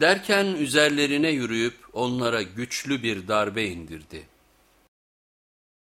Derken üzerlerine yürüyüp onlara güçlü bir darbe indirdi.